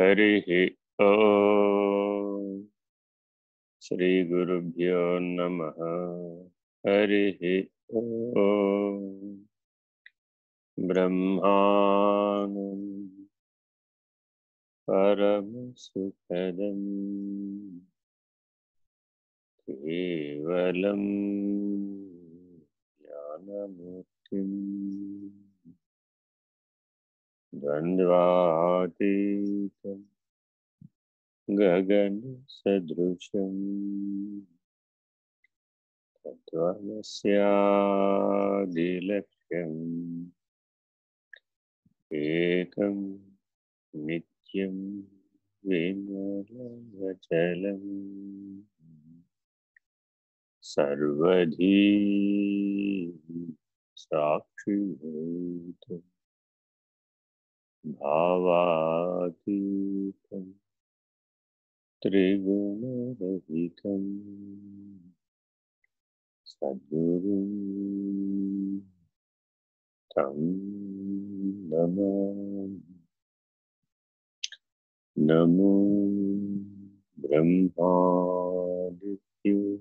हरिः ओ श्रीगुरुभ्यो नमः। हरिः ओ ब्रह्मानम् परमसुखदम् केवलं ज्ञानमूर्तिम् द्वन्द्वातीतं गगनसदृशम्। तत्त्वमस्यादिलक्ष्यम् एकं नित्यं विमलमचलम् सर्वधी साक्षिभूतम् भावातीतं त्रिगुणरहितम्। सद्गुरुं तं नमामि नमो ब्रह्मादित्यो।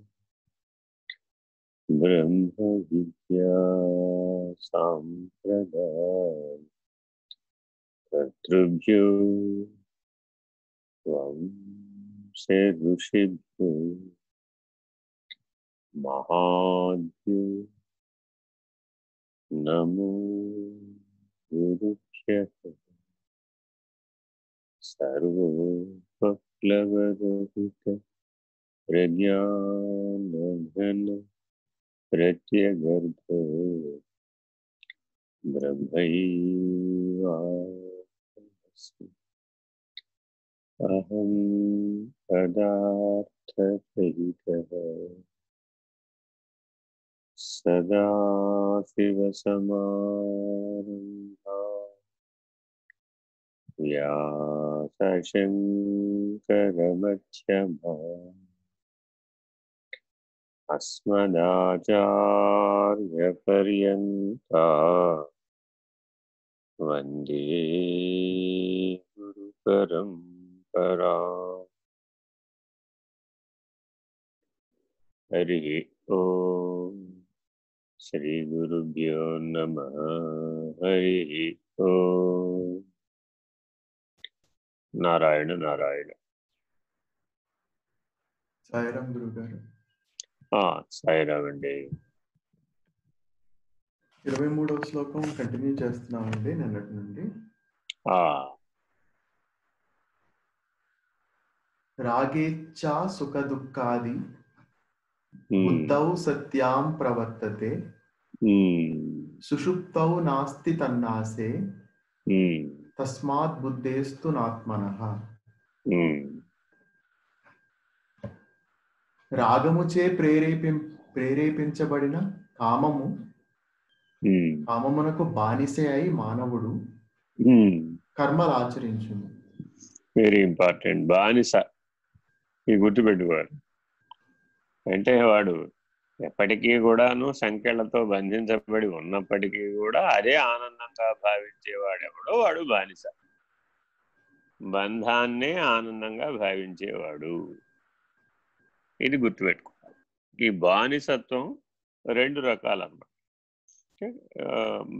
ब्रह्मविद्यासाम्प्रदाय कर्तृभ्यो त्वम् वंशे ऋषिभ्यो महाभ्यो नमो गुरुभ्यः। सर्वोपप्लवरहित प्रज्ञानघन प्रत्यगर्भो ब्रह्मैवा अहं पदार्थरहितः सदाशिवसमारम्भा व्यासशङ्करमध्यमा अस्मदाचार्यपर्यन्ता वंदे హరి ఓ శ్రీ గురుభ్యో నమ హరి ఓ నారాయణ నారాయణ సాయిరామ్ గురు. గారు సాయిరామ్ అండి. ఇరవై మూడవ శ్లోకం కంటిన్యూ చేస్తున్నామండి నిన్నటి నుండి. రాగేచ్ఛా సుఖ దుఃఖాది ఉమ్, బుద్ధౌ సత్యాం ప్రవర్తతే సుషుప్తౌ నాస్తి తన్నాసే తస్మాత్ బుద్ధేస్తు నాత్మనః. రాగముచే ప్రేరేపి ప్రేరేపించబడిన కామము కామమునకు బానిసే అయి మానవుడు. కర్మలు ఆచరించును. వెరీ ఇంపార్టెంట్ బానిస. ఈ గుర్తుపెట్టుకోవాలి. అంటే వాడు ఎప్పటికీ కూడాను సంఖ్యలతో బంధించబడి ఉన్నప్పటికీ కూడా అదే ఆనందంగా భావించేవాడెవడో వాడు బానిస. బంధాన్నే ఆనందంగా భావించేవాడు. ఇది గుర్తుపెట్టుకోవాలి. ఈ బానిసత్వం రెండు రకాలన్నమాట.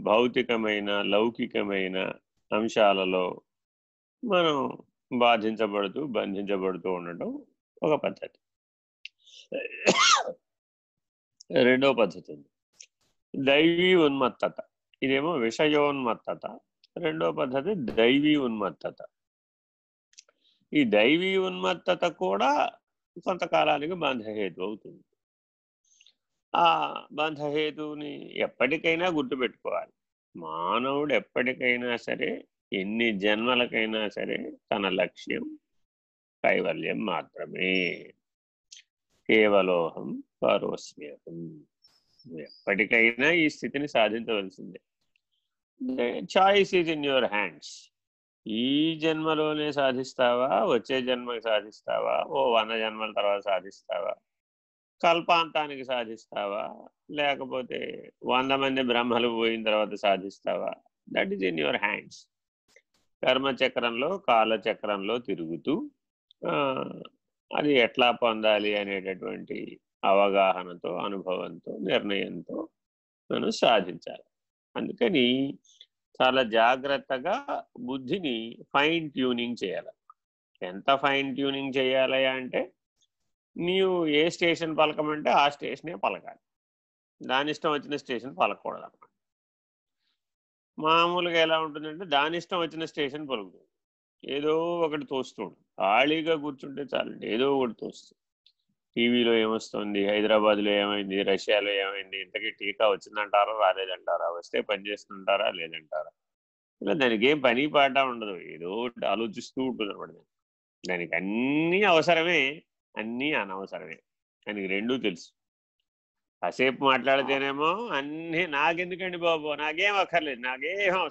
భౌతికమైన లౌకికమైన అంశాలలో మనం బాధించబడుతూ బంధించబడుతూ ఉండటం ఒక పద్ధతి. రెండో పద్ధతి ఉంది. దైవీ ఉన్మత్తత. ఇదేమో విషయోన్మత్తత. రెండో పద్ధతి దైవీ ఉన్మత్తత. ఈ దైవీ ఉన్మత్తత కూడా కొంతకాలానికి బంధహేతు అవుతుంది. ఆ బంధహేతువుని ఎప్పటికైనా గుర్తుపెట్టుకోవాలి. మానవుడు ఎప్పటికైనా సరే ఎన్ని జన్మలకైనా సరే తన లక్ష్యం కైవల్యం మాత్రమే. కేవలోహం పరోస్మ్యహం ఎప్పటికైనా ఈ స్థితిని సాధించవలసిందే. Choice is in your hands. ఈ జన్మలోనే సాధిస్తావా? వచ్చే జన్మకి సాధిస్తావా? ఓ వంద జన్మల తర్వాత సాధిస్తావా? కల్పాంతానికి సాధిస్తావా? లేకపోతే వంద మంది బ్రహ్మలు పోయిన తర్వాత సాధిస్తావా? That is in your hands. కర్మచక్రంలో కాలచక్రంలో తిరుగుతూ అది ఎట్లా పొందాలి అనేటటువంటి అవగాహనతో అనుభవంతో నిర్ణయంతో మనం సాధించాలి. అందుకని చాలా జాగ్రత్తగా బుద్ధిని ఫైన్ ట్యూనింగ్ చేయాలి. ఎంత ఫైన్ ట్యూనింగ్ చేయాలి అంటే నీవు ఏ స్టేషన్ పలకమంటే ఆ స్టేషనే పలకాలి. దాని ఇష్టం వచ్చిన స్టేషన్ పలకూడదు అనమాట మామూలుగా ఎలా ఉంటుందంటే దాని ఇష్టం వచ్చిన స్టేషన్ పలుకుతుంది. ఏదో ఒకటి తోస్తుండు ఖాళీగా కూర్చుంటే చాలండి. ఏదో ఒకటి తోస్తుంది. టీవీలో ఏమొస్తుంది? హైదరాబాద్లో ఏమైంది? రష్యాలో ఏమైంది? ఇంతకీ టీకా వచ్చిందంటారా? రాలేదంటారా? వస్తే పనిచేస్తుంటారా లేదంటారా? ఇలా దానికి ఏం పని పాట ఉండదు. ఏదో ఒకటి ఆలోచిస్తూ ఉంటుంది అనమాట దానికి అన్నీ అవసరమే. అన్నీ అనవసరమే. దానికి రెండూ తెలుసు. కాసేపు మాట్లాడితేనేమో అన్నీ నాకెందుకండి బాబు? నాకేం అక్కర్లేదు. నాకేం అవసరం